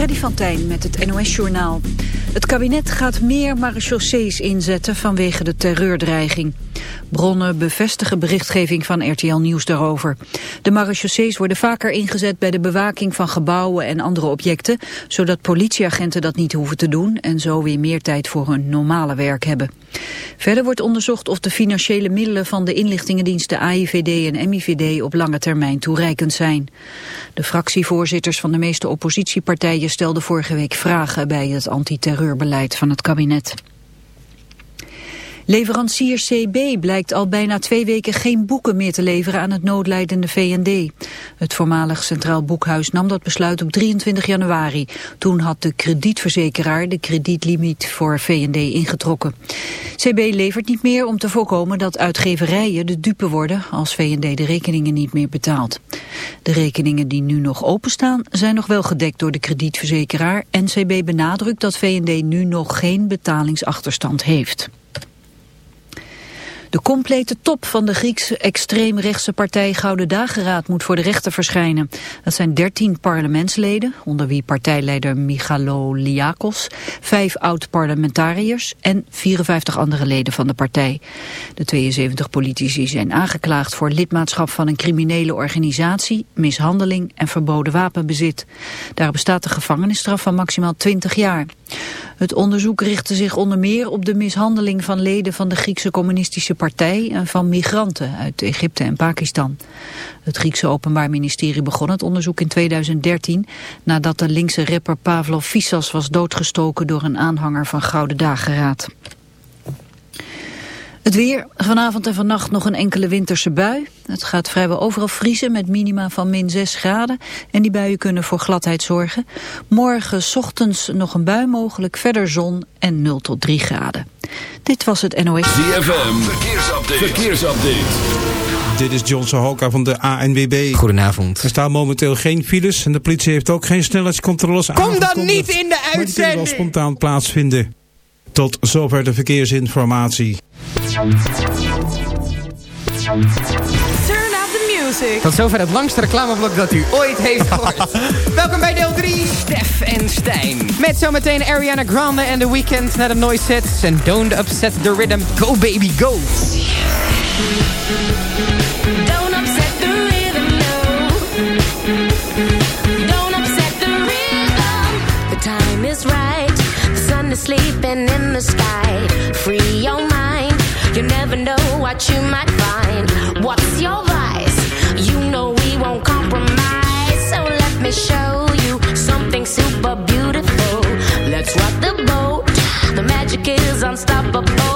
Freddy van Tijn met het NOS-journaal. Het kabinet gaat meer marechaussees inzetten vanwege de terreurdreiging. Bronnen bevestigen berichtgeving van RTL Nieuws daarover. De marechaussees worden vaker ingezet bij de bewaking van gebouwen en andere objecten... zodat politieagenten dat niet hoeven te doen en zo weer meer tijd voor hun normale werk hebben. Verder wordt onderzocht of de financiële middelen van de inlichtingendiensten AIVD en MIVD op lange termijn toereikend zijn. De fractievoorzitters van de meeste oppositiepartijen stelden vorige week vragen bij het antiterreurbeleid van het kabinet. Leverancier CB blijkt al bijna twee weken geen boeken meer te leveren aan het noodlijdende VND. Het voormalig Centraal Boekhuis nam dat besluit op 23 januari. Toen had de kredietverzekeraar de kredietlimiet voor VND ingetrokken. CB levert niet meer om te voorkomen dat uitgeverijen de dupe worden als VND de rekeningen niet meer betaalt. De rekeningen die nu nog openstaan zijn nog wel gedekt door de kredietverzekeraar. en CB benadrukt dat VND nu nog geen betalingsachterstand heeft. De complete top van de Griekse extreemrechtse partij Gouden Dageraad moet voor de rechter verschijnen. Dat zijn 13 parlementsleden, onder wie partijleider Liakos, vijf oud-parlementariërs en 54 andere leden van de partij. De 72 politici zijn aangeklaagd voor lidmaatschap van een criminele organisatie, mishandeling en verboden wapenbezit. Daar bestaat de gevangenisstraf van maximaal 20 jaar. Het onderzoek richtte zich onder meer op de mishandeling van leden van de Griekse communistische partij van migranten uit Egypte en Pakistan. Het Griekse Openbaar Ministerie begon het onderzoek in 2013 nadat de linkse rapper Pavlo Fissas was doodgestoken door een aanhanger van Gouden Dageraad. Het weer, vanavond en vannacht nog een enkele winterse bui. Het gaat vrijwel overal vriezen met minima van min 6 graden. En die buien kunnen voor gladheid zorgen. Morgen ochtends nog een bui mogelijk, verder zon en 0 tot 3 graden. Dit was het NOS. ZFM, verkeersupdate. verkeersupdate. Dit is John Sohoka van de ANWB. Goedenavond. Er staan momenteel geen files en de politie heeft ook geen snelheidscontroles Kom dan niet in de uitzending! Maar die kunnen wel spontaan plaatsvinden. Tot zover de verkeersinformatie. Music. Tot zover het langste reclameblok dat u ooit heeft gehoord. Welkom bij deel 3. Stef en Stijn. Met zometeen Ariana Grande en The Weeknd naar de noise sets. En Don't Upset the Rhythm. Go baby go. Don't upset the rhythm, no. Don't upset the rhythm. The time is right. The sun is sleeping in the sky. Free your mind. You never know what you might find. Show you something super beautiful. Let's rock the boat. The magic is unstoppable.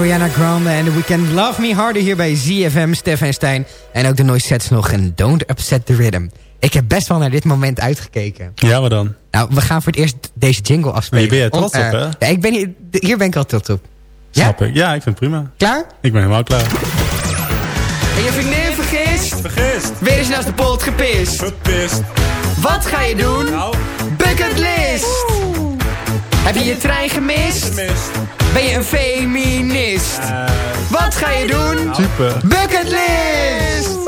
Ariana Grande en The Weeknd Love Me Harder hier bij ZFM, Stef Stijn. En ook de noise sets nog en Don't Upset the Rhythm. Ik heb best wel naar dit moment uitgekeken. Ja, maar dan? Nou, we gaan voor het eerst deze jingle afspelen. Maar je bent er trots op, eh, hè? Ja, ik ben hier, hier ben ik al trots op. Snap ik. Ja, ik vind het prima. Klaar? Ik ben helemaal klaar. En je vriendin vergist? Vergist. Weer eens naast de polt gepist. Gepist. Wat ga je doen? Nou. Bucketlist! Heb je je trein gemist? Gemist. Ben je een feminist? Wat ga je doen? Super. Bucketlist!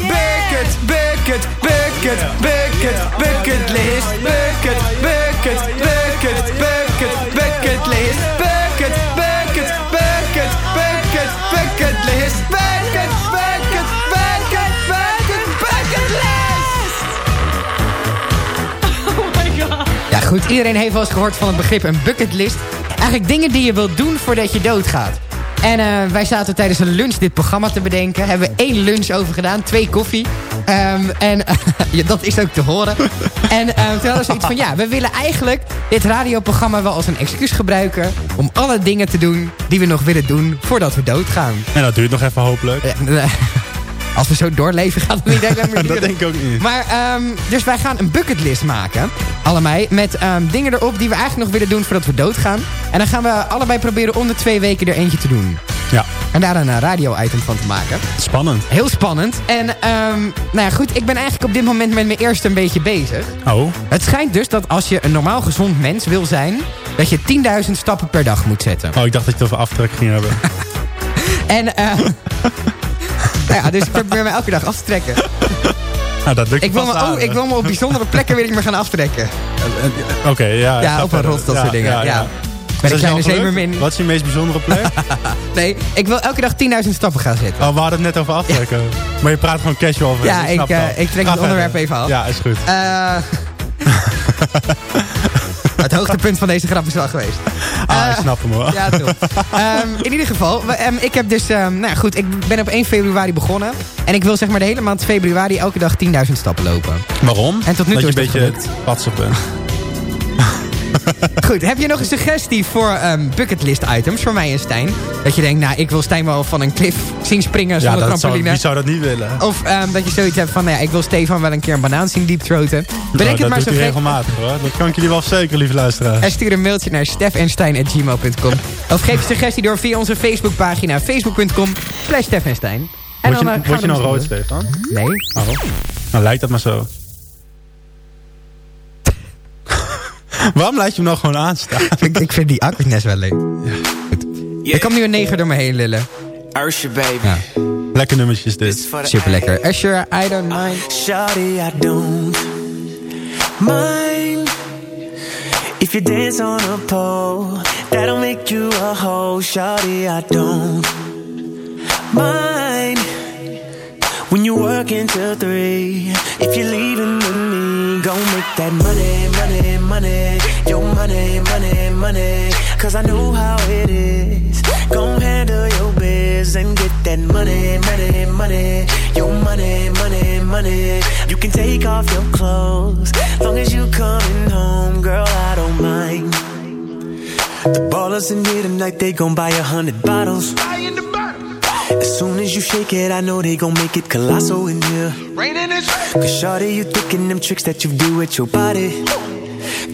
Bucket, bucket, bucket, bucket, bucketlist. Bucket, bucket, bucket, bucket, bucketlist. Bucket, bucket, bucket, bucket, bucketlist. Goed, iedereen heeft wel eens gehoord van het begrip een bucketlist. Eigenlijk dingen die je wilt doen voordat je doodgaat. En eh, wij zaten tijdens een lunch dit programma te bedenken. Hebben we één lunch over gedaan, twee koffie. Ehm, en ja, dat is ook te horen. en eh, toen hadden we zoiets van, ja, we willen eigenlijk dit radioprogramma wel als een excuus gebruiken... om alle dingen te doen die we nog willen doen voordat we doodgaan. En dat duurt nog even hopelijk. Als we zo doorleven gaat het niet lang meer dat denk ik ook niet. Maar, ehm, dus wij gaan een bucketlist maken. Allebei. Met ehm, dingen erop die we eigenlijk nog willen doen voordat we doodgaan. En dan gaan we allebei proberen om de twee weken er eentje te doen. Ja, En daar een eh, radio-item van te maken. spannend. Heel spannend. En ehm, nou ja, goed, ik ben eigenlijk op dit moment met mijn eerste een beetje bezig. Oh, Het schijnt dus dat als je een normaal gezond mens wil zijn... dat je 10.000 stappen per dag moet zetten. oh ik dacht dat je het over aftrek ging hebben. En, eh nou ja, dus ik probeer me elke dag af te trekken. Nou, dat lukt Ik wil, me, oh, ik wil me op bijzondere plekken wil ik me gaan aftrekken. Oké, ja. Ja, op een rots, dat soort dingen. Ja. Met een kleine zeemermin. Wat is je meest bijzondere plek? Nee, ik wil elke dag 10.000 stappen gaan zetten. Oh, we hadden het net over aftrekken. Maar je praat gewoon casual over. Ja, ik, ik, snap eh, ik trek het onderwerp even af. Ja, is goed. Eh, hoogtepunt van deze grap is wel geweest. Ah, eh, ik snap hem hoor. Ja. Ehm, in ieder geval, ehm, ik heb dus... ehm, nou goed, ik ben op 1 februari begonnen. En ik wil zeg maar de hele maand februari elke dag 10.000 stappen lopen. Waarom? En tot nu toe dat je is een het beetje patsig bent. Goed, heb je nog een suggestie voor ehm, bucketlist items voor mij en Stijn? Dat je denkt, nou, ik wil Stijn wel van een cliff zien springen Ja, zonder dat zou, trampoline. wie zou dat niet willen? Of ehm, dat je zoiets hebt van, nou ja, ik wil Stefan wel een keer een banaan zien deepthroaten. Bedenk Nou, het dat maar zo regelmatig hoor. Dat kan ik jullie wel zeker, lieve luisteraar. En stuur een mailtje naar stefenstein.gmail.com. Of geef je suggestie door via onze Facebookpagina. Facebook.com slash stefenstein. En Word je, dan, eh, word je nou rood. Stefan? Nee. Oh. Nou, lijkt dat maar zo. Waarom laat je hem nou gewoon aanstaan? ik, ik vind die awkwardness wel leuk. Goed. Er komt nu een neger door me heen lullen. Usher, baby. Ja. Lekker nummertjes dit. Super lekker. Usher, I don't mind. Shawty, I don't mind if you dance on a pole. That'll make you a hoe. Shawty, I don't mind when you work until three. If you're leaving with me, go make that money, money, money. Your money, money, money. Cause I know how it is. Go handle your biz and get that money, money, money. Your money, money, money. You can take off your clothes. Long as you coming home, girl, I don't mind. The ballers in here tonight, they gon' buy a hundred bottles. As soon as you shake it, I know they gon' make it colossal in here. Cause shawty, you thinking them tricks that you do with your body.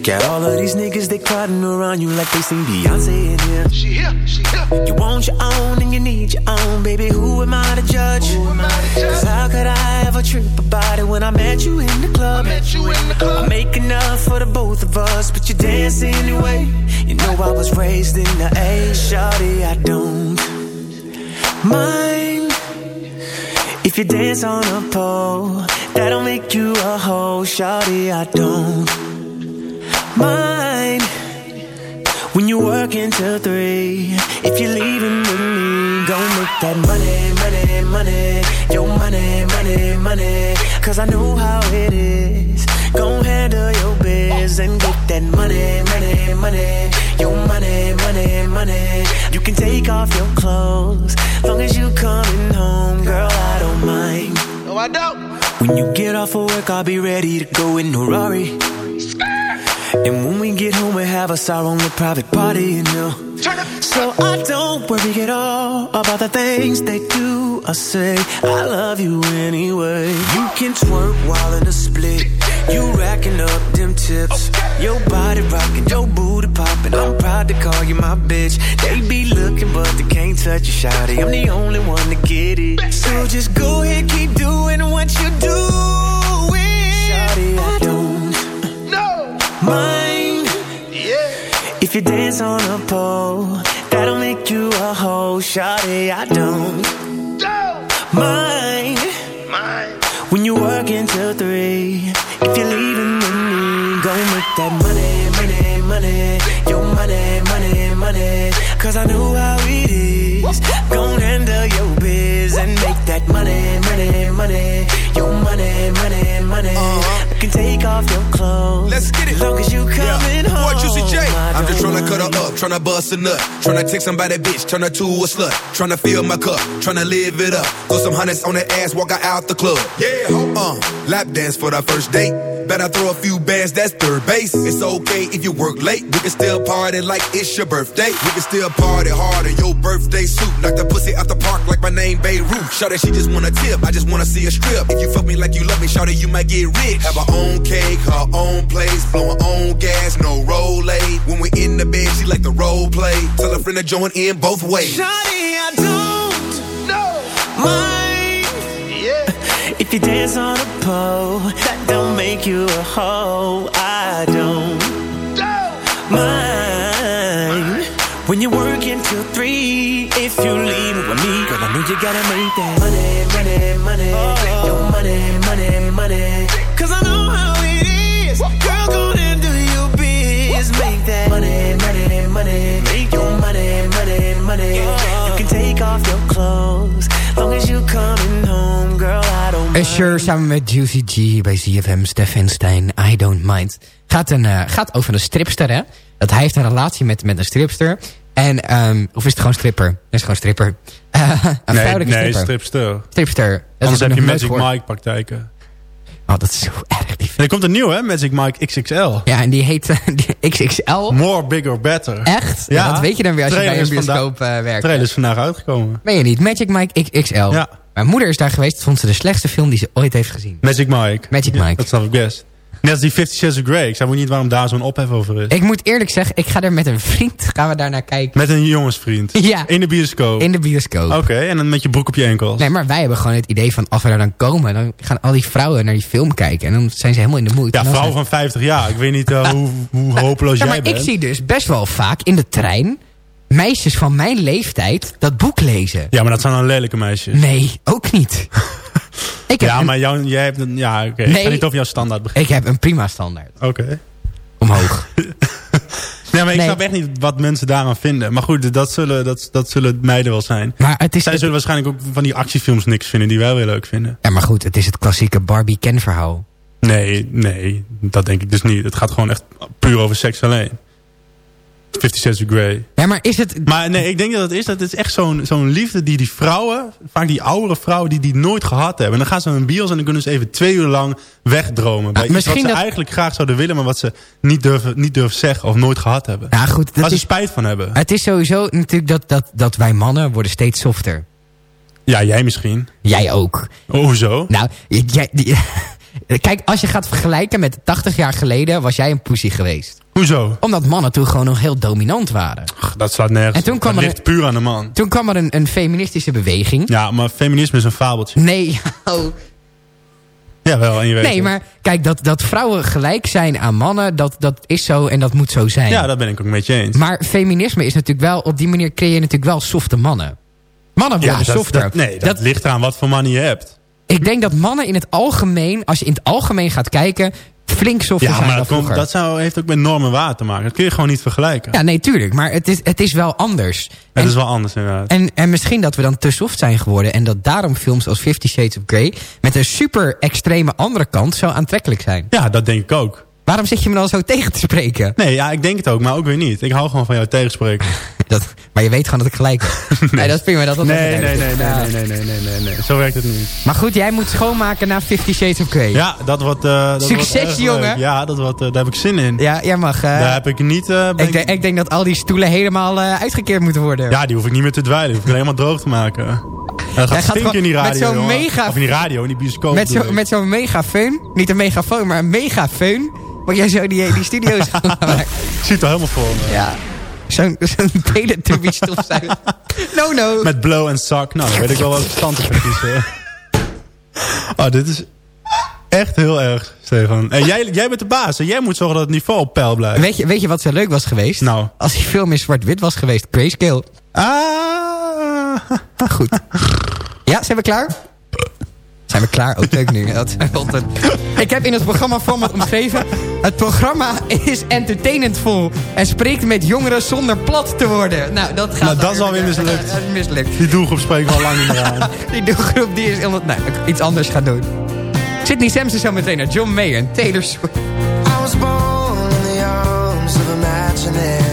Got all of these niggas, they crowding around you like they sing Beyonce in here. She here, she here. You want your own and you need your own, baby. Who am I to judge? Cause how could I ever trip about it when I met you in the club? I met you in the club? I make enough for the both of us, but you dance anyway. You know I was raised in the A, shawty, I don't mind if you dance on a pole. That'll make you a hoe, shawty, I don't mind when you work until three. If you're leaving with me, go make that money, money, money. Your money, money, money. Cause I know how it is. Go handle your biz and get that money, money, money. Your money, money, money. You can take off your clothes. Long as you coming home, girl, I don't mind. No, I don't. When you get off of work, I'll be ready to go in a Rari. And when we get home, we have us our own little private party, you know. So I don't worry at all about the things they do or say. I love you anyway. You can twerk while in a split. You racking up them tips. Your body rocking, your booty popping. I'm proud to call you my bitch. They be looking, but they can't touch you, shawty. I'm the only one to get it. So just go ahead, keep doing what you doing. Shawty, I don't mind. If you dance on a pole, that'll make you a hoe. Shawty, I don't mind. When you work until three, that money, money, money. Your money, money, money. Cause I know how it is. Gon' handle your biz and make that money, money, money. Your money, money, money. I can take off your clothes. Let's get it. Long as you coming home. Boy, Juicy J. I I'm just don't tryna cut her up, tryna bust a nut. Tryna take somebody bitch, turn her to a slut. Tryna fill my cup, tryna live it up. Throw some hundreds on the ass, walk her out the club. Yeah, uh, lap dance for the first date. Better throw a few bands, that's third base. It's okay if you work late. We can still party like it's your birthday. We can still party hard in your birthday suit. Knock the pussy out the park like my name Beirut. Shout that she just wanna tip, I just wanna see a strip. If you fuck me like you love me, shout that you might get rich. Have her own cake, her own place, blow her own gas, no roll aid. When we in the bed, she like the role play. Tell a friend to join in both ways. Shawty, I don't mind. If you dance on a pole, that don't make you a hoe. I don't mind. When you work until three, if you leave with me, girl, I know you gotta make that money, money, money. Your money, money, money. Cause I know how it is. Girl, go and do your biz. Make that money, money, money. Make your money, money, money. You can take off your clothes. Long as you coming home, girl, I don't mind. Usher samen met Juicy G bij ZFM Stefan Stein, I Don't Mind. Gaat, een, eh, gaat over een stripster, hè? Dat hij heeft een relatie met, met een stripster. En, ehm, of is het gewoon stripper? Het is gewoon stripper. Eh, een Nee, vrouwelijke nee, stripper. stripster. Stripster. Dat Anders heb je Magic. Mike praktijken. Oh, dat is zo erg. Die... En er komt een nieuw, hè? Magic Mike XXL. Ja, en die heet eh, die XXL. More, bigger, better. Echt? Ja. dat weet je dan weer als je bij een bioscoop eh werkt. trailer is vandaag uitgekomen. Meen je niet? Magic Mike XXL. Ja. Mijn moeder is daar geweest. Vond ze de slechtste film die ze ooit heeft gezien. Magic Mike. Magic Ja, Mike. dat snap ik best. Net als die Fifty Shades of Grey. Ik snap ook niet waarom daar zo'n ophef over is. Ik moet eerlijk zeggen, ik ga er met een vriend gaan we daar naar kijken. Met een jongensvriend. Ja. In de bioscoop. In de bioscoop. Oké, en dan met je broek op je enkels. Nee, maar wij hebben gewoon het idee van als we daar dan komen... dan gaan al die vrouwen naar die film kijken. En dan zijn ze helemaal in de moed. ja, En dan vrouw zijn- van 50 jaar. Ik weet niet eh, hoe, hoe hopeloos Ja, jij maar bent. ik zie dus best wel vaak in de trein... meisjes van mijn leeftijd dat boek lezen. Ja, maar dat zijn dan lelijke meisjes. Nee, ook niet. ik, heb Ja, een, maar jou, jij hebt een... Ja, oké. Ik Nee. ga niet over jouw standaard beginnen. ik heb een prima standaard. Oké. Omhoog. Nee, maar ik Nee. snap echt niet wat mensen daaraan vinden. Maar goed, dat zullen, dat, dat zullen meiden wel zijn. Maar het is... Zij zullen waarschijnlijk ook van die actiefilms niks vinden die wij weer leuk vinden. Ja, maar goed, het is het klassieke Barbie-Ken verhaal. Nee, nee, dat denk ik dus niet. Het gaat gewoon echt puur over seks alleen. Fifty Shades of Grey. Ja, maar is het... Maar nee, ik denk dat het is. Dat het is echt zo'n zo'n liefde die die vrouwen, vaak die oudere vrouwen, die die nooit gehad hebben. En dan gaan ze naar een bios en dan kunnen ze even twee uur lang wegdromen. Bij iets misschien wat ze dat- eigenlijk graag zouden willen, maar wat ze niet durven, niet durven zeggen of nooit gehad hebben. Ja, goed, dat Waar ze is, spijt van hebben. het is sowieso natuurlijk dat, dat, dat wij mannen worden steeds softer. Ja, jij misschien. Jij ook. Oh, hoezo? Nou, jij, die- kijk, als je gaat vergelijken met 80 jaar geleden... was jij een poesie geweest. Hoezo? Omdat mannen toen gewoon nog heel dominant waren. Ach, dat staat nergens. En toen kwam dat er- ligt puur aan de man. Toen kwam er een, een feministische beweging. Ja, maar feminisme is een fabeltje. Nee, oh. Jawel, en je weet nee, het. maar kijk, dat, dat vrouwen gelijk zijn aan mannen... Dat, dat is zo en dat moet zo zijn. Ja, dat ben ik ook met je eens. Maar feminisme is natuurlijk wel... op die manier creëer je natuurlijk wel softe mannen. Mannen ja, worden dat, softer. dat- nee, dat, ligt eraan wat voor man je hebt. Ik denk dat mannen in het algemeen... als je in het algemeen gaat kijken... flink softer Ja, zijn maar dan dat, komt, vroeger. dat zou, heeft ook met normen waar te maken. Dat kun je gewoon niet vergelijken. Ja, nee, tuurlijk. Maar het is, het is wel anders. Het En- is wel anders inderdaad. En, en misschien dat we dan te soft zijn geworden... en dat daarom films als Fifty Shades of Grey... met een super extreme andere kant zo aantrekkelijk zijn. Ja, dat denk ik ook. Waarom zit je me dan zo tegen te spreken? Nee, ja, ik denk het ook, maar ook weer niet. Ik hou gewoon van jou tegenspreken. Dat, maar je weet gewoon dat ik gelijk heb. nee. dat vind je dat dat Nee, nee, nee, nee, nee, nee, nee, nee, nee, nee. Zo werkt het niet. Maar goed, jij moet schoonmaken na Fifty Shades of Grey. Ja, dat wordt... eh, dat Succes, wordt erg leuk. jongen. Ja, dat wordt, eh, daar heb ik zin in. Ja, jij mag. eh, Daar heb ik niet... ik, denk, ik denk dat al die stoelen helemaal uitgekeerd moeten worden. Ja, die hoef ik niet meer te dwijlen. Die hoef ik alleen maar droog te maken. En dat gaat gaat in die radio, met zo'n mega- Of in die radio, in die bioscoop. met zo'n ik. zo'n megafoon. Niet een megafoon, maar een megafoon. Waar jij zo die, die studio's gaan maken. Ik zie het al helemaal voor me. Ja. Zo'n zo'n teletubby stofzuiger. No, no. Met blow en zak. Nou, dan weet ik wel wat stand te kiezen. Oh, dit is echt heel erg, Stefan. En jij, jij bent de baas. En jij moet zorgen dat het niveau op peil blijft. Weet je, weet je wat zo leuk was geweest? Nou. Als die film in zwart-wit was geweest. Grayscale. Ah. Goed. Ja, zijn we klaar? Zijn we klaar? Ook leuk nu. Dat Ik heb in het programma format omschreven. Het programma is entertainendvol. En spreekt met jongeren zonder plat te worden. Nou, dat gaat Nou, dat is alweer weer- mislukt. Dat is mislukt. Die doelgroep spreekt wel lang niet meer aan. Die doelgroep die is helemaal... Nou, iets anders gaan doen. Sydney Sampson zo meteen naar John Mayer en Taylor Swift. I was born in the arms of imaginary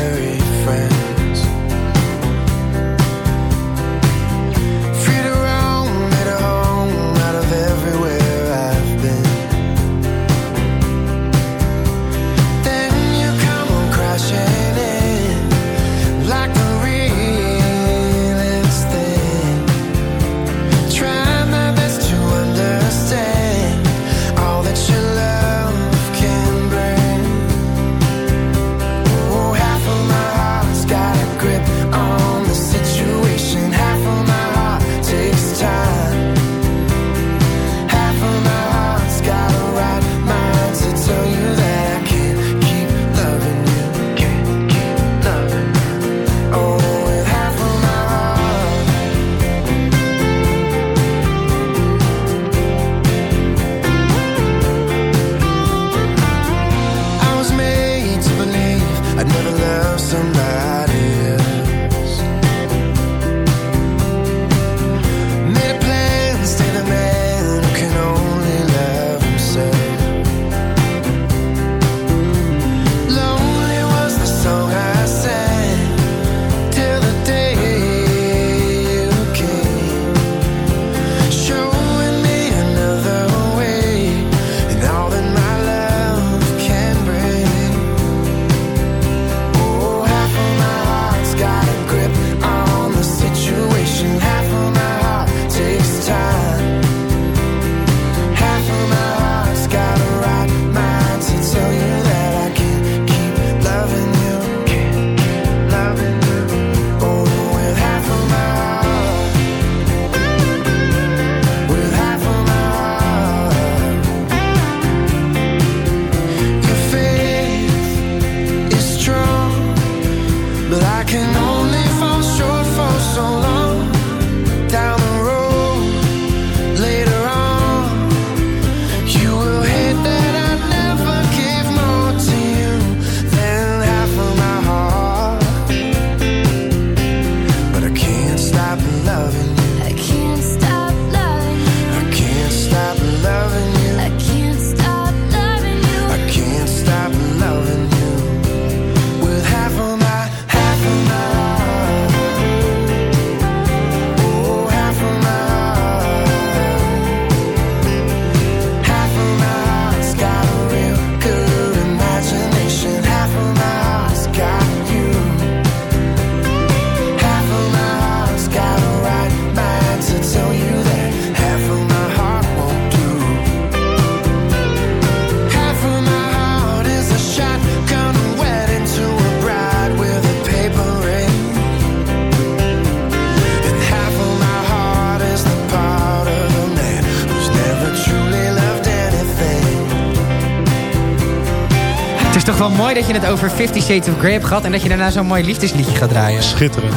je het over Fifty Shades of Grey hebt gehad... en dat je daarna zo'n mooi liefdesliedje gaat draaien. Schitterend.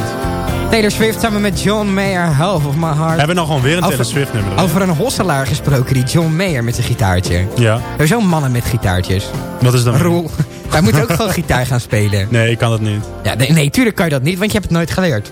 Taylor Swift samen met John Mayer, Half of My Heart. Hebben we nou gewoon weer een Over- Taylor Swift nummer? Over een hosselaar gesproken, die John Mayer met zijn gitaartje. Ja. Er zijn mannen met gitaartjes. Wat is dan? Roel, wij moeten ook gewoon gitaar gaan spelen. Nee, ik kan dat niet. Ja, nee, nee, tuurlijk kan je dat niet, want je hebt het nooit geleerd.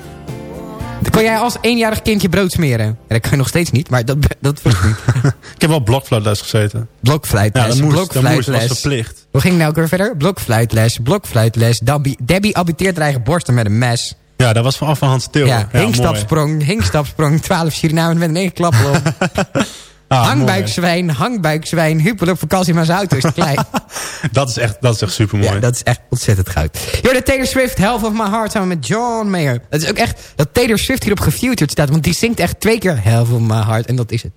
Dan kon jij als eenjarig kindje brood smeren. En dat kan je nog steeds niet, maar dat, dat niet. Ik heb wel blokfluitles gezeten. Blokfluitles, Ja, dat moest. Dat. Dat was verplicht. Ging nou ook weer verder? Blokfluitles, blokfluitles. Debbie, Debbie abuteert haar eigen borsten met een mes. Ja, dat was vanaf van Hans Til. Ja, hinkstapsprong, hinkstapsprong, 12 Surinamers met een één klap op. Ah, hangbuikzwijn, hangbuikzwijn, huppel op vakantie, maar zijn auto is te klein. dat, is echt, dat is echt super mooi. Ja, dat is echt ontzettend goud. Yo, de Taylor Swift, Half of My Heart, samen met John Mayer. Dat is ook echt, dat Taylor Swift hierop gefeatured staat, want die zingt echt twee keer Half of My Heart en dat is het.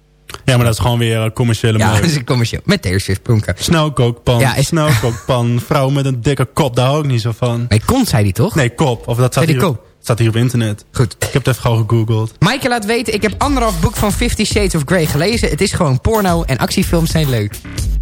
Ja, maar dat is gewoon weer commerciële Ja, dat is een commercieel. Met Taylor Swift pronken. Snelkookpan, Ja, is- snelkookpan. Vrouw met een dikke kop, daar hou ik niet zo van. Nee, kont zei die toch? Nee, kop. Of dat staat, Nee, die hier, kop. Staat hier op internet. Goed. Ik heb het even gewoon gegoogeld. Maaike laat weten, ik heb anderhalf boek van Fifty Shades of Grey gelezen. Het is gewoon porno en actiefilms zijn leuk.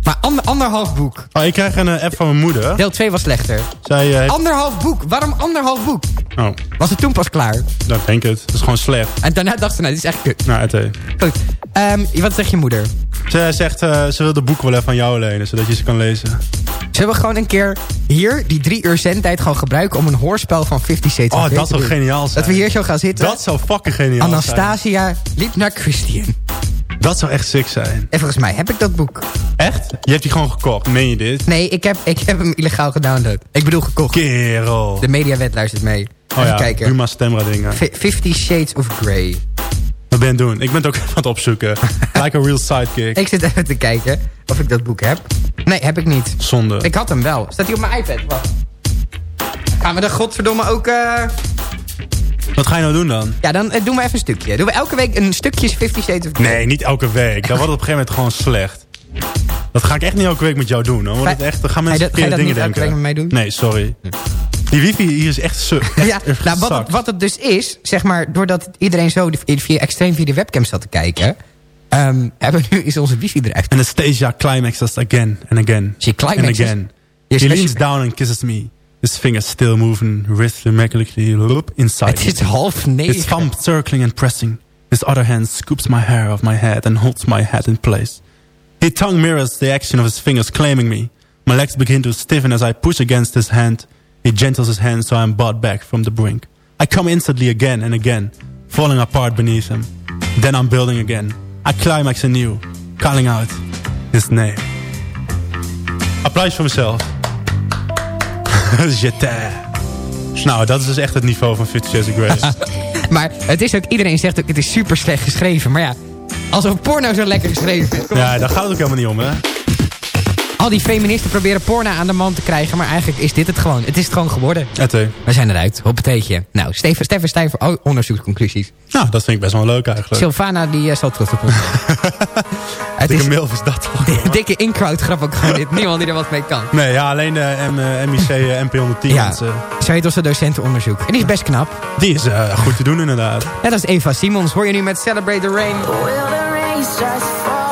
Maar ander, anderhalf boek. Oh, ik krijg een eh, app van mijn moeder. Deel 2 was slechter. Zij eh, heeft... Anderhalf boek. Waarom anderhalf boek? Oh, Was het toen pas klaar? dat denk ik het. Het is gewoon slecht. En daarna dacht ze, nou, dit is echt kut. Nou, het, eh. Goed. Ehm, wat zegt je moeder? Ze zegt, eh, ze wil de boeken wel even van jou lenen, zodat je ze kan lezen. Zullen we gewoon een keer hier die drie uur zendtijd gewoon gebruiken... om een hoorspel van Fifty Shades of Oh, dat zou geniaal zijn. Dat we hier zo gaan zitten. Dat zou fucking geniaal zijn. Anastasia liep naar Christian. Dat zou echt sick zijn. En volgens mij heb ik dat boek. Echt? Je hebt die gewoon gekocht, meen je dit? Nee, ik heb, ik heb hem illegaal gedownload. Ik bedoel gekocht. Kerel. De mediawet luistert mee. Oh Even ja, kijken. Buma Stemra dingen. Fi- Fifty Shades of Grey. Wat ben je doen? Ik ben het ook even aan het opzoeken. like a real sidekick. Ik zit even te kijken of ik dat boek heb. Nee, heb ik niet. Zonde. Ik had hem wel. Staat hij op mijn iPad? Wacht. Gaan we de godverdomme ook... eh, Wat ga je nou doen dan? Ja, dan eh, doen we even een stukje. Doen we elke week een stukje Fifty Shades of Grey. Nee, niet elke week. Dan wordt het op een gegeven moment gewoon slecht. Dat ga ik echt niet elke week met jou doen. Dan, wordt het echt, dan gaan mensen dat- ga je dat dingen niet elke denken. week met mij doen? Nee, sorry. Die wifi hier is echt su echt Ja, nou, wat, zakt. wat het dus is, zeg maar, doordat iedereen zo de- via, extreem via de webcam zat te kijken, ehm, hebben we nu is onze wifi eruit. Anastasia climaxes again and again. She climaxes? And again. Yes, He leans down and kisses me. His fingers still moving rhythmically inside Het is half negen. His thumb circling and pressing. His other hand scoops my hair off my head and holds my head in place. His tongue mirrors the action of his fingers claiming me. My legs begin to stiffen as I push against his hand. He gentles his hand so I'm brought back from the brink. I come instantly again and again, falling apart beneath him. Then I'm building again. I climax anew, calling out his name. Applaus voor mezelf. Nou, dat is dus echt het niveau van Fifty Shades of Grey. Maar het is ook, iedereen zegt ook, het is super slecht geschreven. Maar ja, alsof porno zo lekker geschreven is. Ja, daar gaat het ook helemaal niet om, hè? Al die feministen proberen porno aan de man te krijgen. Maar eigenlijk is dit het gewoon. Het is het gewoon geworden. We zijn eruit. Hoppateetje. Nou, Steven, Steven Stijn voor oh, onderzoeksconclusies. Nou, dat vind ik best wel leuk eigenlijk. Sylvana, die uh, zal ons zijn. Het Dikke is milf is dat toch? dikke in-crowd grap ook gewoon dit. Niemand die er wat mee kan. Nee, ja, alleen de M, eh, MIC eh, MP110. Ja, mensen, zo heet onze docentenonderzoek. En die is best knap. die is eh, goed te doen inderdaad. Net als Eva Simons hoor je nu met Celebrate the Rain. Will the rain start falling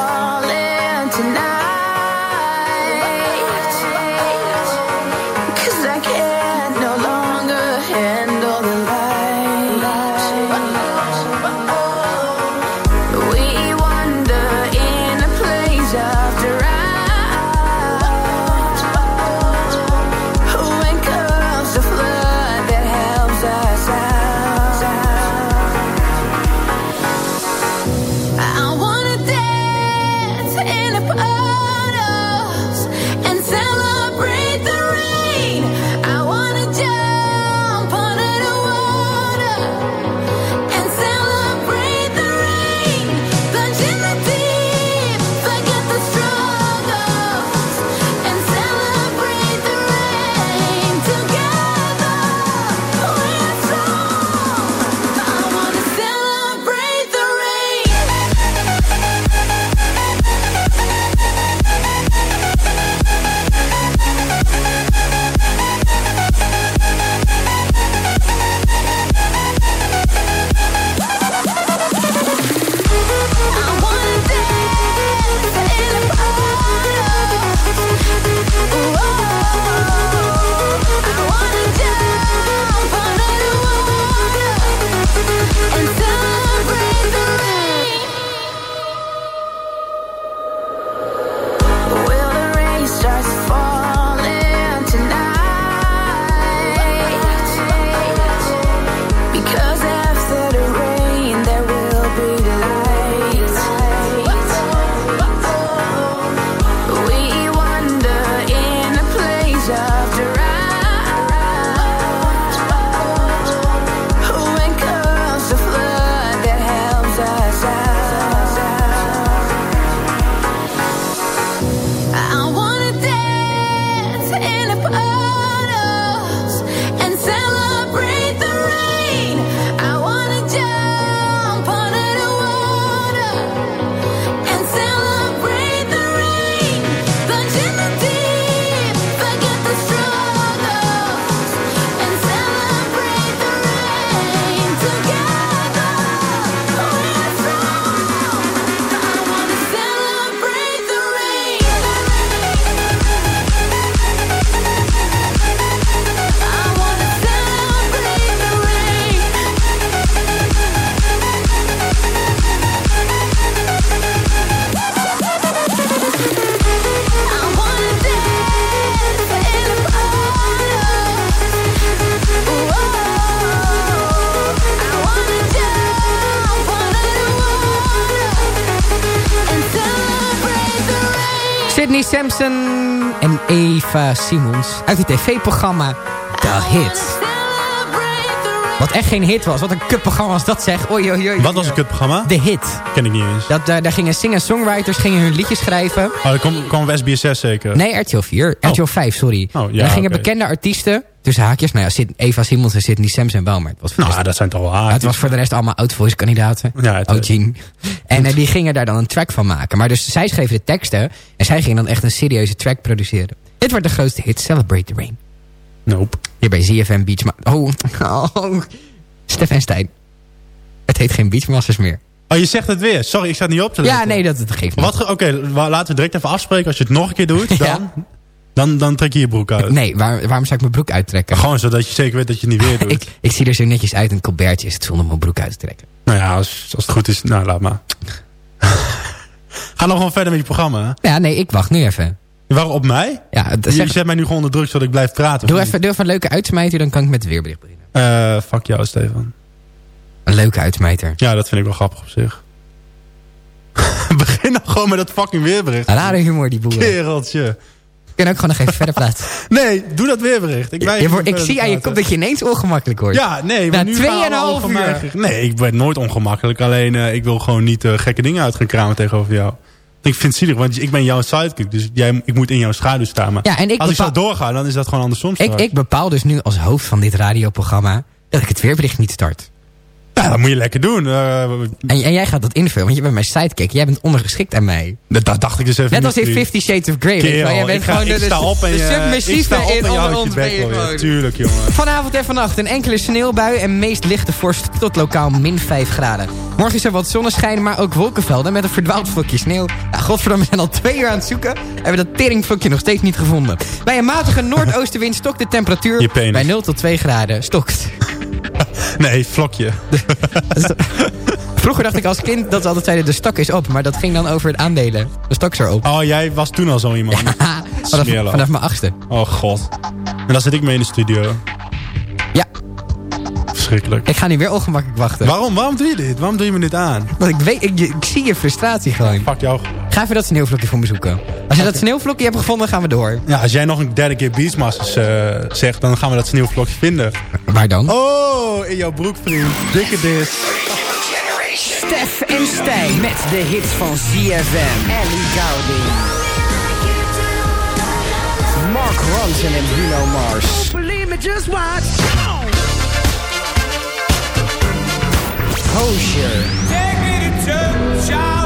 Sampson en Eva Simons uit het tv-programma The Hit. Wat echt geen hit was. Wat een kutprogramma was dat zeg. Oei, oei, oei. Wat was een kutprogramma? The Hit. Ken ik niet eens. Dat, daar, daar gingen singer-songwriters gingen hun liedjes schrijven. Oh, dat kwam, kwam op SBS6 zeker? Nee, RTL 4. RTL 5, sorry. Oh, ja, en dan gingen bekende artiesten, tussen haakjes, nou ja, Eva Simons en Sidney Samson wel, maar het was voor de Nou, rest- dat zijn toch wel het was voor de rest allemaal oud-voice kandidaten. Ja, het- Oh. En eh, die gingen daar dan een track van maken. Maar dus zij schreven de teksten en zij gingen dan echt een serieuze track produceren. Dit wordt de grootste hit, Celebrate the Rain. Nope. Hier bij ZFM Beach. Oh, oh. Stefan Stijn. Het heet geen Beachmasters meer. Oh, je zegt het weer. Sorry, ik zat niet op te letten. Ja, nee, dat, dat geeft niet. Oké, laten we direct even afspreken. Als je het nog een keer doet, dan, Ja. dan, dan trek je je broek uit. Nee, waar, waarom zou ik mijn broek uittrekken? Gewoon zodat je zeker weet dat je het niet weer doet. Ik, ik zie er zo netjes uit. Een colbertje is het zonder mijn broek uit te trekken. Nou ja, als, als het goed is, nou laat maar. Ga nog gewoon verder met je programma. hè? Ja, nee, ik wacht nu even. Waarom op mij? Ja, Je zeg, zet mij nu gewoon onder druk zodat ik blijf praten. doe, even, doe even een leuke uitsmijter, dan kan ik met het weerbericht beginnen. Eh, fuck jou, Stefan. Een leuke uitsmijter. Ja, dat vind ik wel grappig op zich. Begin nou gewoon met dat fucking weerbericht. Rare humor, die boeren. Kereltje. Ik kan ook gewoon nog even verder praten. Nee, doe dat weerbericht. Ik, ik zie aan je kop dat je ineens ongemakkelijk wordt. Ja, nee. Na maar nu gaan we tweeënhalf over uur. Nee, ik ben nooit ongemakkelijk. Alleen, eh, ik wil gewoon niet eh, gekke dingen uit gaan kramen tegenover jou. Ik vind het zielig, want ik ben jouw sidekick. Dus jij, ik moet in jouw schaduw staan. Maar Ja, en ik als ik zo bepaal- doorga, dan is dat gewoon andersom ik bepaal dus nu als hoofd van dit radioprogramma dat ik het weerbericht niet start. Ja, dat moet je lekker doen. Eh, En, en jij gaat dat invullen, want je bent mijn sidekick. Jij bent ondergeschikt aan mij. dat, dat dacht ik dus even Net als in Fifty Shades of Grey. Kerel, Jij bent ik, ga, gewoon ik de, sta op en de submissieve sta op in en je onder ons je. Tuurlijk, jongen. Vanavond en vannacht een enkele sneeuwbui en meest lichte vorst tot lokaal min 5 graden. Morgen is er wat zonneschijn, maar ook wolkenvelden met een verdwaald vlokje sneeuw. Ja, godverdomme, we zijn al twee uur aan het zoeken. Hebben dat teringvlokje nog steeds niet gevonden. Bij een matige noordoostenwind stokt de temperatuur bij 0 tot 2 graden. Stokt. Nee, vlokje. Vroeger dacht ik als kind dat ze altijd zeiden de stok is op. Maar dat ging dan over het aandelen. De stok is erop. Oh, jij was toen al zo iemand. vanaf, Smeerlap. vanaf mijn achtste. Oh, god. En dan zit ik mee in de studio. Ja, Verschrikkelijk. ik ga nu weer ongemakkelijk wachten. Waarom? Waarom doe je dit? Waarom doe je me dit aan? Want ik, weet, ik, ik zie je frustratie gewoon. Fuck jou. Ga even dat sneeuwvlokje voor me zoeken. Als je dat sneeuwvlokje hebt gevonden, gaan we door. Ja, als jij nog een derde keer Beachmasters eh zegt, dan gaan we dat sneeuwvlokje vinden. Waar dan? Oh, in jouw broek, vriend. Dikke dis. Stef en Stijn met de hits van ZFM. Ellie Goulding. Mark Ronson en Bruno Mars. Believe me, just watch. Hosier. ZFM.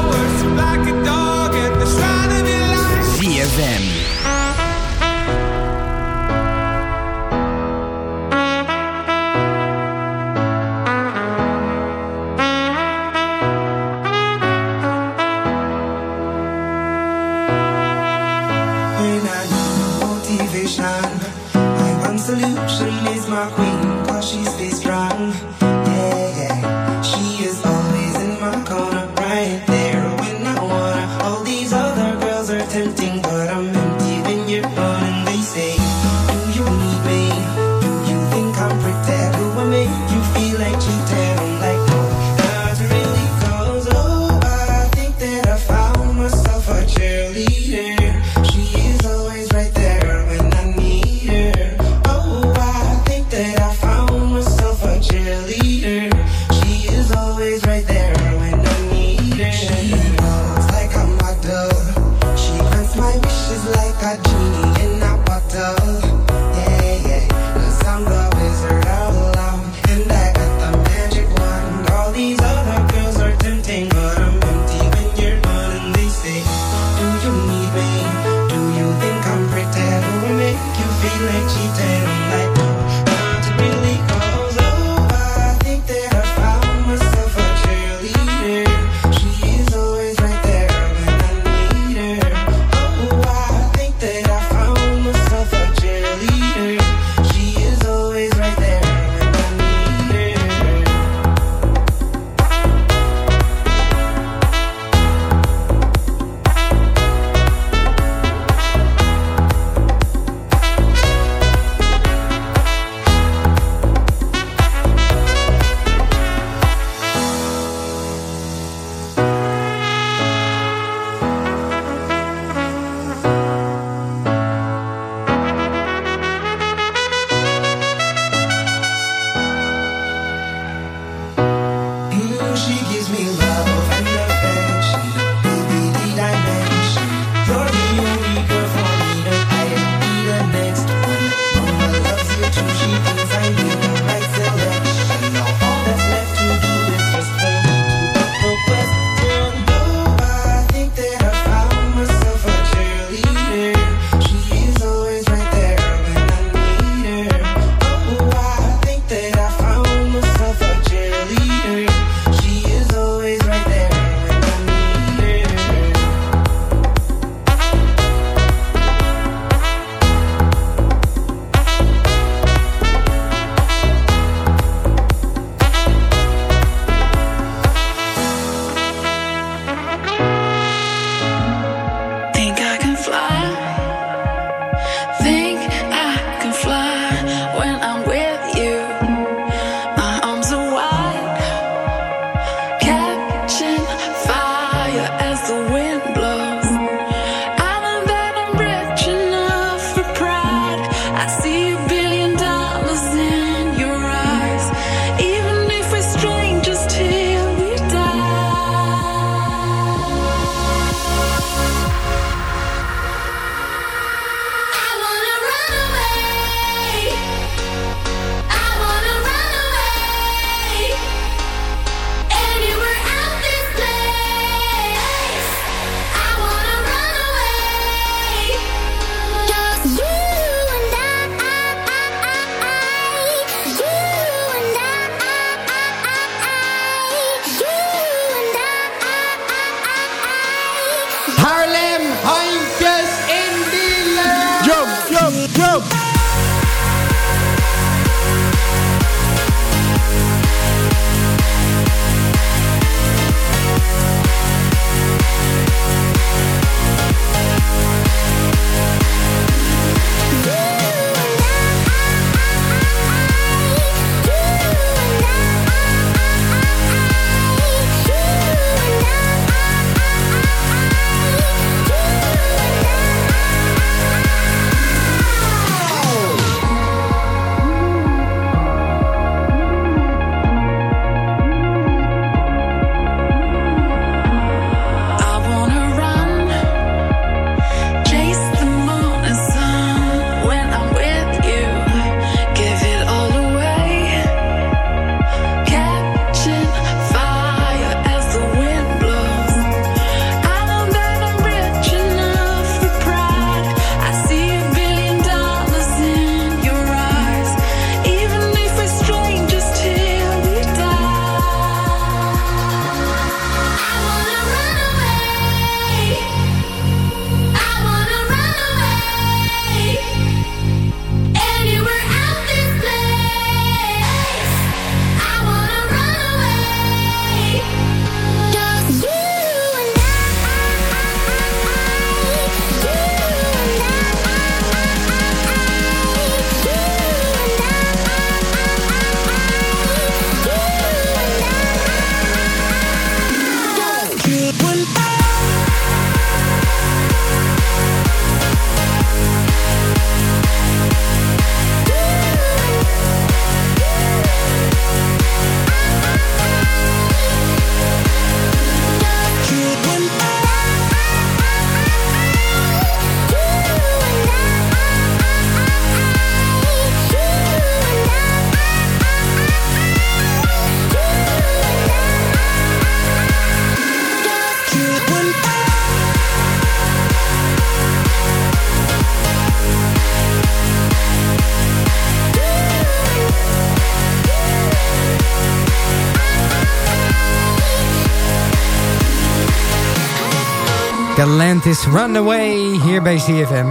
Galantis Runaway hier bij CFM.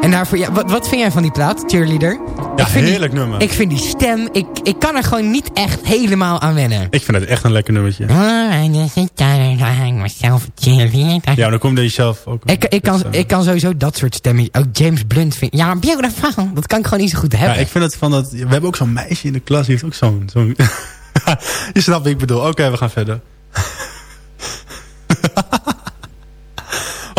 En daarvoor, ja, wat, wat vind jij van die plaat, Cheerleader? Ja, heerlijk die, nummer. Ik vind die stem, ik, ik kan er gewoon niet echt helemaal aan wennen. Ik vind het echt een lekker nummertje. Ja, Ja, dan komt je zelf ook... ik, ik, kan, ik kan sowieso dat soort stemmen. Ook James Blunt vind Ja, beautiful. Dat kan ik gewoon niet zo goed Ja, hebben. ik vind het van dat... We hebben ook zo'n meisje in de klas, die heeft ook zo'n... zo'n je snapt wat ik bedoel. Oké, we gaan verder.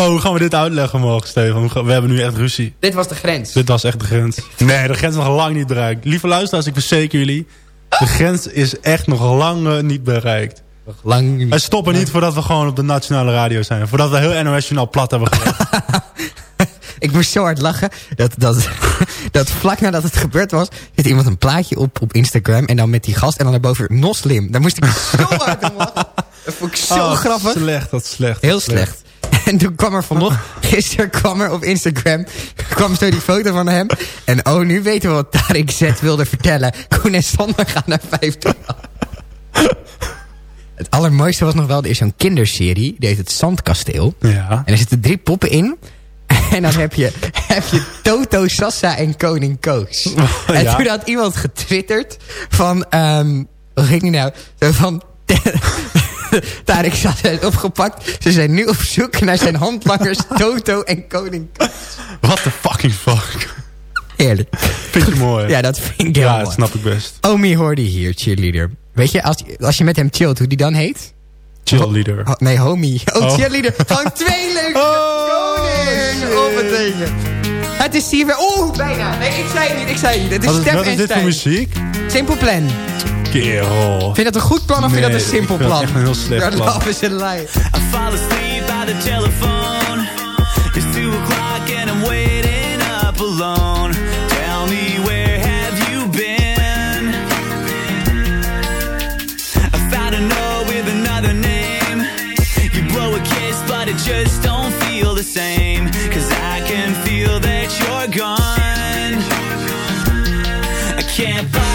Oh, hoe gaan we dit uitleggen morgen, Steven? We hebben nu echt ruzie. Dit was de grens. Dit was echt de grens. Nee, de grens is nog lang niet bereikt. Lieve luisteraars, ik verzeker jullie... De grens is echt nog lang niet bereikt. Lang Wij stoppen niet voordat we gewoon op de nationale radio zijn. Voordat we heel NOS Journaal plat hebben gelegd. Ik moest zo hard lachen. Dat, dat, dat vlak nadat het gebeurd was... zit iemand een plaatje op op Instagram... en dan met die gast en dan daarboven Noslim. Daar moest ik zo hard om lachen. Dat vond ik zo Oh, grappig. Slecht, dat is slecht. Heel slecht. En toen kwam er vanochtend, gisteren kwam er op Instagram, kwam zo die foto van hem. En oh, nu weten we wat Tarek Z wilde vertellen. Koen en Sander gaan naar 50. Het allermooiste was nog wel, er is zo'n kinderserie, die heet Het Zandkasteel. Ja. En er zitten drie poppen in. En dan heb je, heb je Toto, Sassa en Koning Koos. En Ja. toen had iemand getwitterd van... ehm hoe ging die nou? Van... Tarek zat het opgepakt. Ze zijn nu op zoek naar zijn handlangers Toto en Koning. What the fucking fuck. Heerlijk. Vind je mooi? Ja, dat vind ik heel Ja, mooi. dat snap ik best. Omi hoorde hier, cheerleader. Weet je, als, als je met hem chillt, hoe die dan heet? Cheerleader. Ho- nee, homie. Oh, Oh. cheerleader. Gewoon twee leuke Oh, koning. Oh, wat tegen. Het is hier weer... Oeh, bijna. Nee, ik zei het niet, ik zei het niet. Het is Wat is, Stef wat is dit voor muziek? Simpel plan. Kerel. Vind je dat een goed plan of vind je dat Nee, een simpel plan? dat echt een heel slecht Your plan. love is a lie. I fall asleep by the telephone. It's two o'clock and I'm waiting up alone. Tell me where have you been? I found a note with another name. You blow a kiss, but it just don't feel the same. can't buy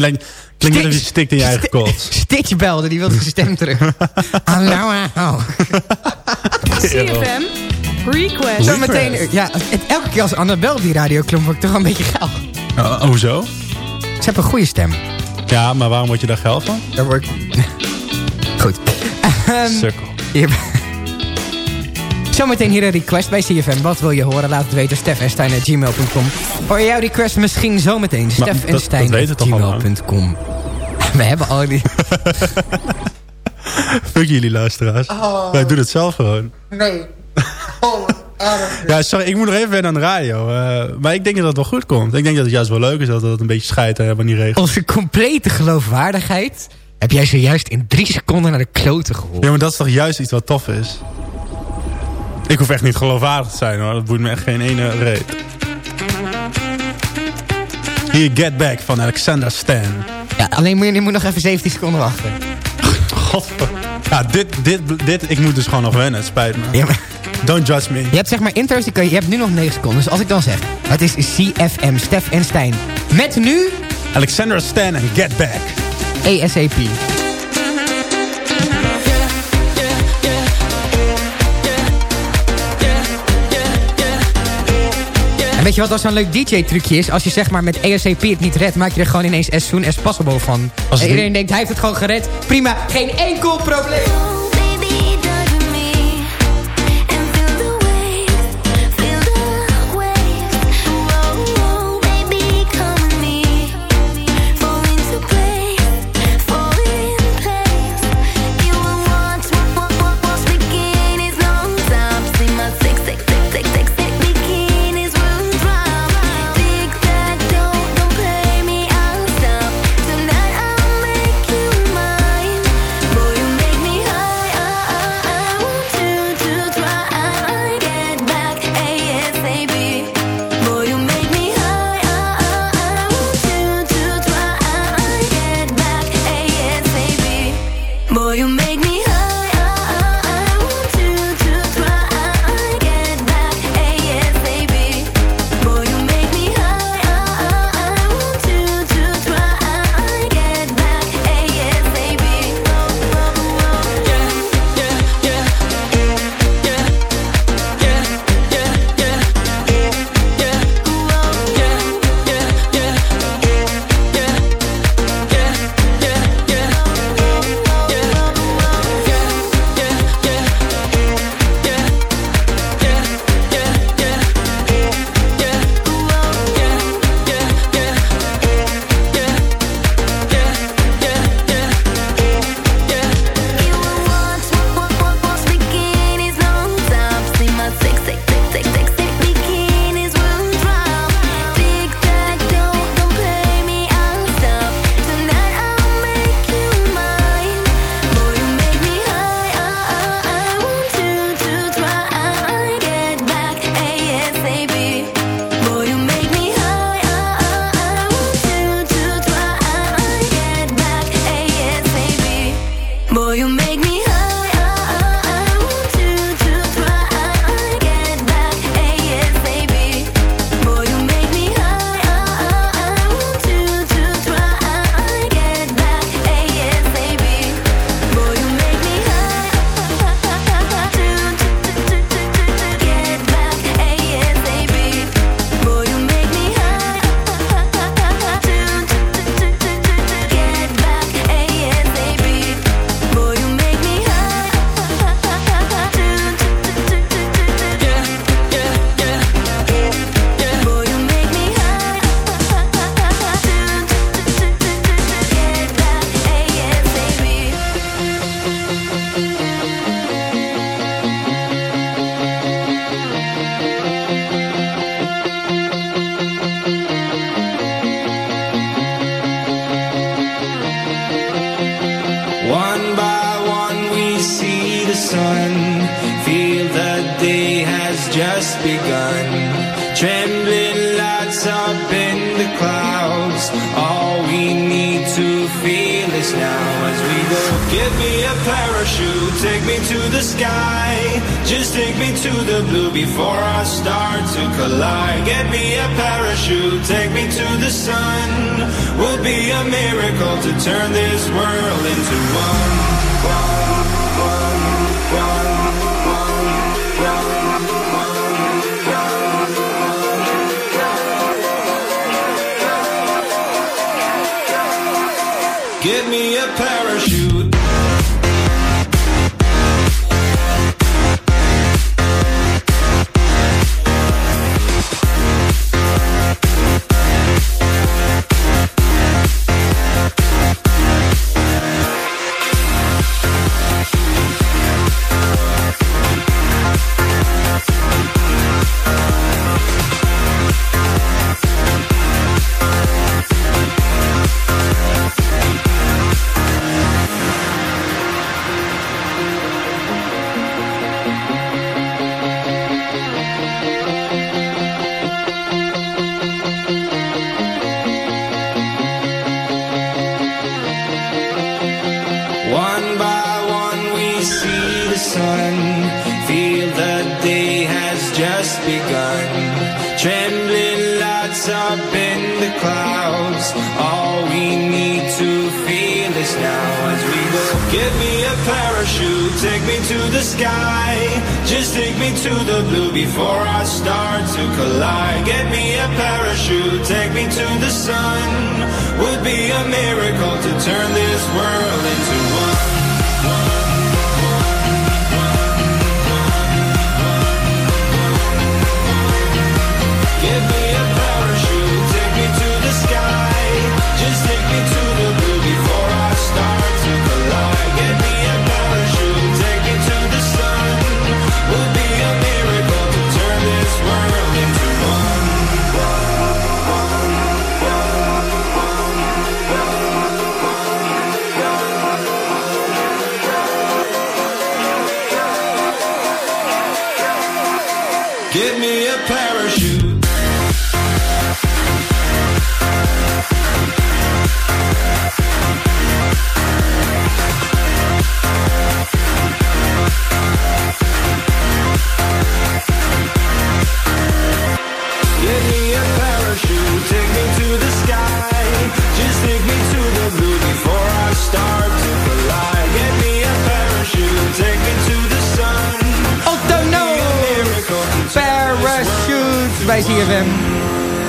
Klinkt klinkt net als je stikt in je eigen kot. Stitch belde, die wilde zijn stem terug. Hallo, hallo. CFM Request. Zometeen, ja, het, elke keer als Annabel die radio klomp, word ik toch wel een beetje geil. Oh, hoezo? Ze heeft een goede stem. Ja, maar waarom word je daar geld van? Daar word ik... Goed. Ehm, Sukkel. hier- Zometeen hier een request bij CFM. Wat wil je horen? Laat het weten. Stef en Stijn gmail.com. Hoor jouw request misschien zometeen. Stef en dat- Stijn dat weten we. We hebben al die... Fuck jullie luisteraars. Wij doen het zelf gewoon. Nee. Ja, sorry, ik moet nog even wennen aan de radio. Eh, maar ik denk dat het wel goed komt. Ik denk dat het juist wel leuk is dat het een beetje scheidt en helemaal niet regelt. Onze complete geloofwaardigheid heb jij zojuist in drie seconden naar de kloten gehoord. Ja, maar dat is toch juist iets wat tof is? Ik hoef echt niet geloofwaardig te zijn hoor. Dat boeit me echt geen ene reet. Hier, Get Back van Alexander Stan. Ja, alleen moet je, moet nog even 17 seconden wachten. Godver. Ja, dit, dit, dit, ik moet dus gewoon nog wennen. Het spijt me. Ja, maar- Don't judge me. Je hebt zeg maar intro's, je hebt nu nog 9 seconden. Dus als ik dan zeg, het is CFM, Stef en Stijn. Met nu Alexander Stan en Get Back. ASAP. En weet je wat als zo'n leuk DJ-trucje is? Als je zeg maar met ASAP het niet redt, maak je er gewoon ineens as soon as possible van. Als En iedereen denkt, hij heeft het gewoon gered. Prima, geen enkel probleem.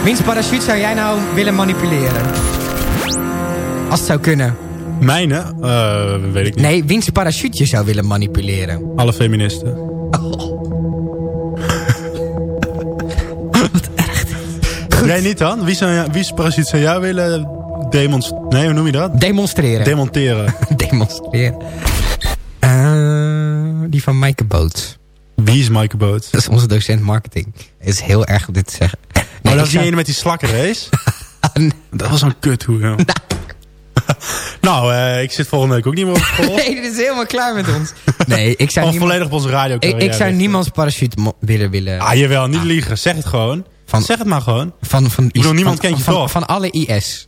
Wiens parachute zou jij nou willen manipuleren? Als het zou kunnen. Mijne? Eh, weet ik niet. Nee, wiens parachute je zou willen manipuleren? Alle feministen. Jij niet dan? Wie zou, wie's parachute zou jij willen demonstreren? Nee, hoe noem je dat? Demonstreren. Demonteren. Demonstreren. Eh, die van Maaike Boots. Wie is Maaike Boots? Dat is onze docent marketing. Is heel erg om dit te zeggen. Nee, dat is die ene met die slakkenrace? dat was een kuthoe, joh. nou, eh, ik zit volgende week ook niet meer op school. Nee, dit is helemaal klaar met ons. Nee, ik zou, niemand, volledig op onze radio ik, ik zou niemands parachute mo- willen willen. Ah, jawel, niet liegen. Zeg het gewoon. Van- zeg het maar gewoon. Van, van, Ik bedoel, niemand van, kent je van, toch? van alle IS.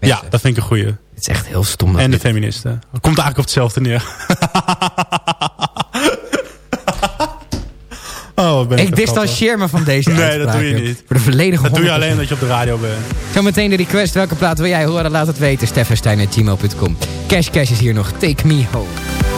Ja, dat vind ik een goeie. Het is echt heel stom. dat En de feministen. Komt eigenlijk op hetzelfde neer. Oh, ben ik ik distancieer me van deze Nee, dat doe je niet. Voor de volledige Dat doe je 100%. alleen omdat je op de radio bent. Zometeen de request. Welke plaat wil jij horen? Laat het weten. steffenstein.gmail.com Cash Cash is hier nog. Take me home.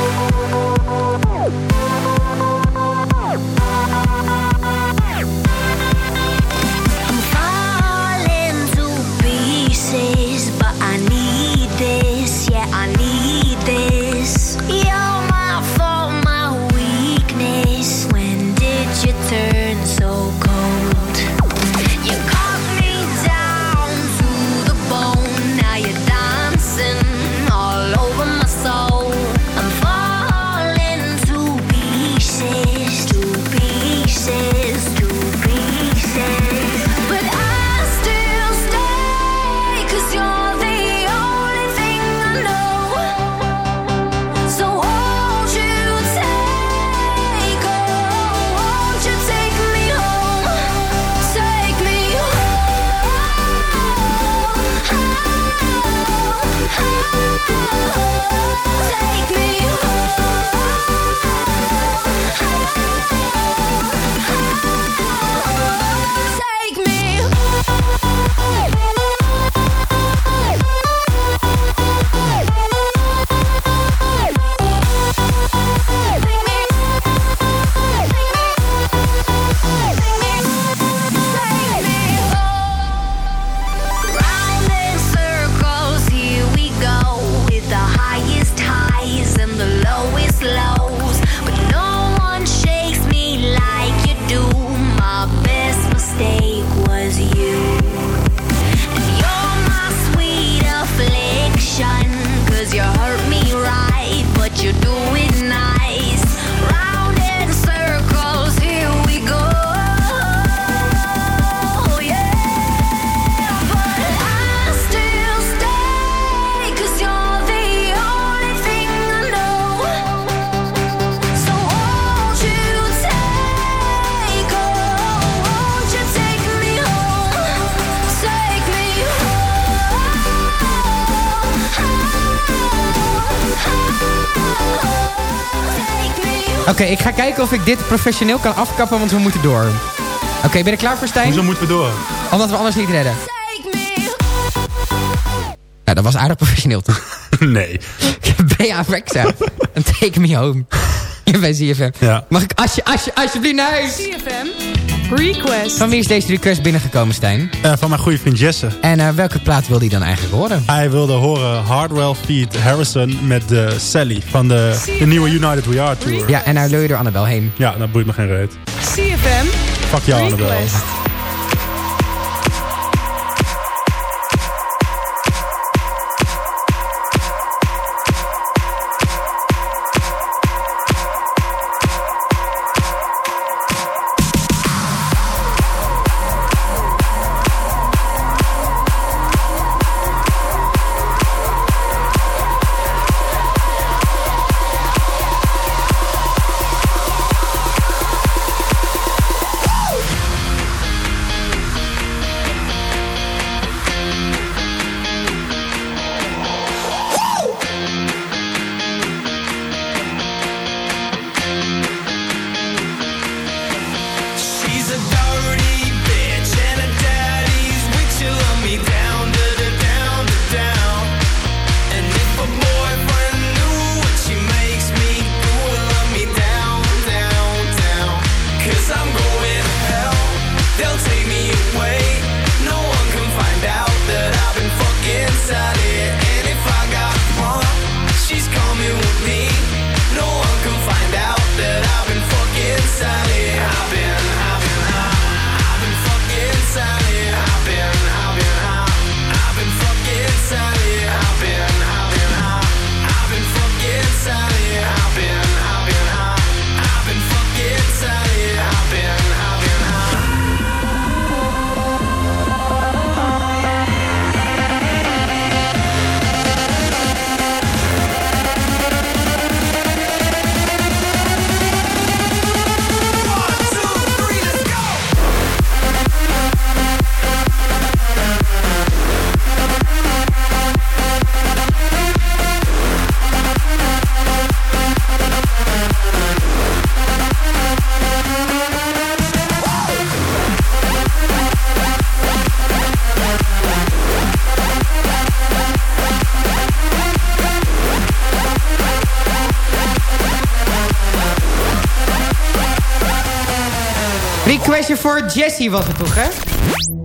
Oké, ik ga kijken of ik dit professioneel kan afkappen, want we moeten door. Oké, ben je er klaar voor, Stijn? Hoezo moeten we door? Omdat we anders niet redden. Ja, dat was aardig professioneel, toch? nee. Bea Rexa. En take me home. Hier bij ZFM. Ja. Mag ik alsje, alsje, alsjeblieft naar huis? CFM Request. Van wie is deze request binnengekomen, Stijn? Eh, van mijn goede vriend Jesse. En eh, welke plaat wil hij dan eigenlijk horen? Hij wilde horen Hardwell feat Harrison met de Sally van de, de nieuwe United We Are Tour. Ja, en daar lul je door Annabel heen. Ja, dat boeit me geen reet. CFM Fuck jou, Annabel. Request. She's Requestje voor Jessie was het toch, hè?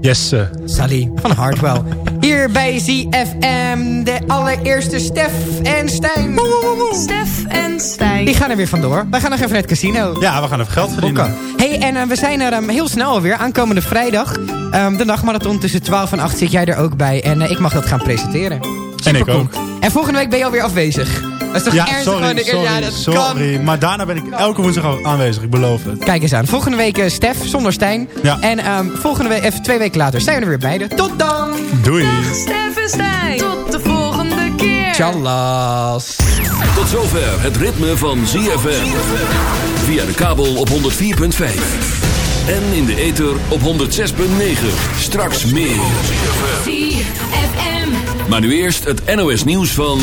Jesse. Sally van Hardwell. Hier bij ZFM, de allereerste Stef en Stijn. Stef en Stijn. Die gaan er weer vandoor. Wij gaan nog even naar het casino. Ja, we gaan even geld verdienen. Oké. Hey, en eh, we zijn er ehm, heel snel alweer. Aankomende vrijdag. Ehm, de nachtmarathon tussen 12 en 8 zit jij er ook bij. En eh, ik mag dat gaan presenteren. En ik ook. En volgende week ben je alweer afwezig. Dat is toch Ja, ernstig? sorry, gewoon de- sorry, ja, dat sorry. kan. Maar daarna ben ik elke woensdag aanwezig, ik beloof het. Kijk eens aan. Volgende week eh, Stef zonder Stijn. Ja. En ehm, volgende week, even twee weken later zijn we er weer beide. Tot dan! Doei. Stef en Stijn. Tot de volgende keer. Tjallas. Tot zover het ritme van ZFM. Via de kabel op 104.5. En in de ether op 106.9. Straks meer. Maar nu eerst het NOS nieuws van...